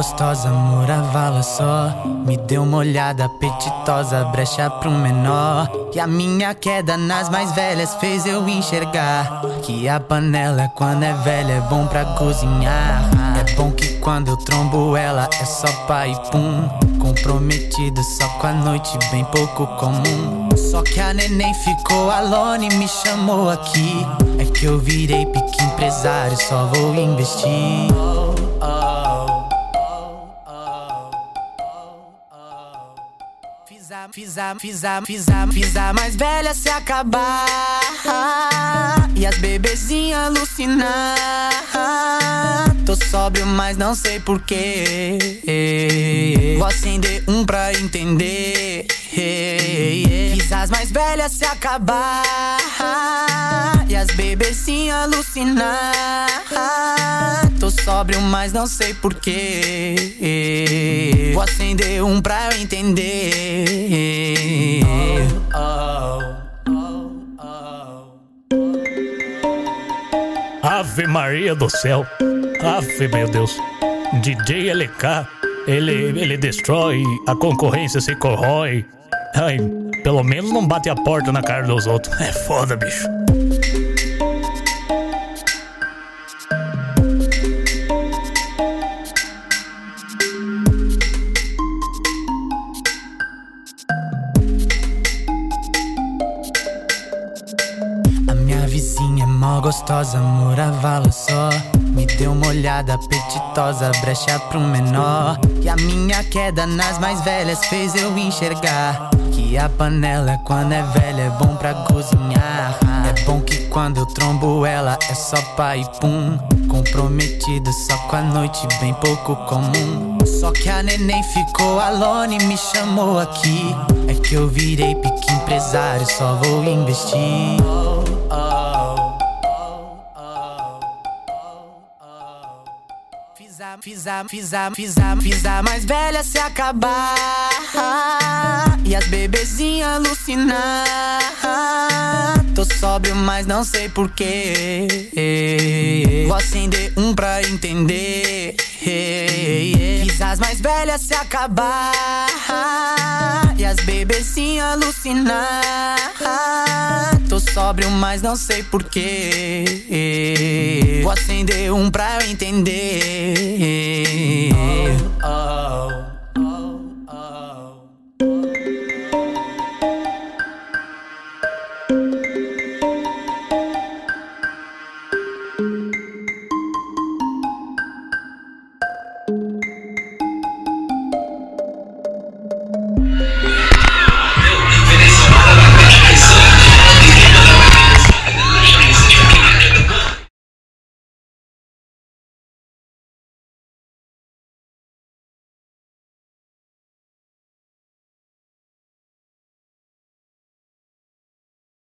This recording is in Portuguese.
gostosa, amor, a vala só. Me deu uma olhada apetitosa, brecha pro menor. E a minha queda nas mais velhas fez eu enxergar que a panela, quando é velha, é bom pra cozinhar. É bom que quando eu trombo ela, é só pai e pum. Comprometido só com a noite, bem pouco comum. Só que a neném ficou alone e me chamou aqui. É que eu virei pique empresário, só vou investir. Fiz a, fiz a, fiz a, fiz a, fiz a mais velha se acabar. E as bebezinhas alucinar Tô sóbrio, mas não sei porquê. Vou acender um pra entender. Fiz as mais velhas se acabar. E as bebezinhas alucinar Sóbrio, mas não sei porquê Vou acender um pra eu entender Ave Maria do céu. Ave, meu Deus. DJ LK, ele, ele destrói, a concorrência se corrói. Ai, pelo menos não bate a porta na cara dos outros. É foda, bicho. Mó gostosa, amor, a vala só. Me deu uma olhada apetitosa, brecha pro menor. E a minha queda nas mais velhas fez eu enxergar que a panela, quando é velha, é bom pra cozinhar. É bom que quando eu trombo ela, é só pai e pum. Comprometido só com a noite, bem pouco comum. Só que a neném ficou alone e me chamou aqui. É que eu virei pique empresário, só vou investir. A, fiz a, fiz a, fiz a, fiz a mais velha se acabar. E as bebezinhas alucinar. Tô sóbrio, mas não sei porquê. Vou acender um pra entender. Fiz as mais velhas se acabar as bebês sim alucinar. Tô sóbrio, mas não sei porquê. Vou acender um pra eu entender. Oh, oh.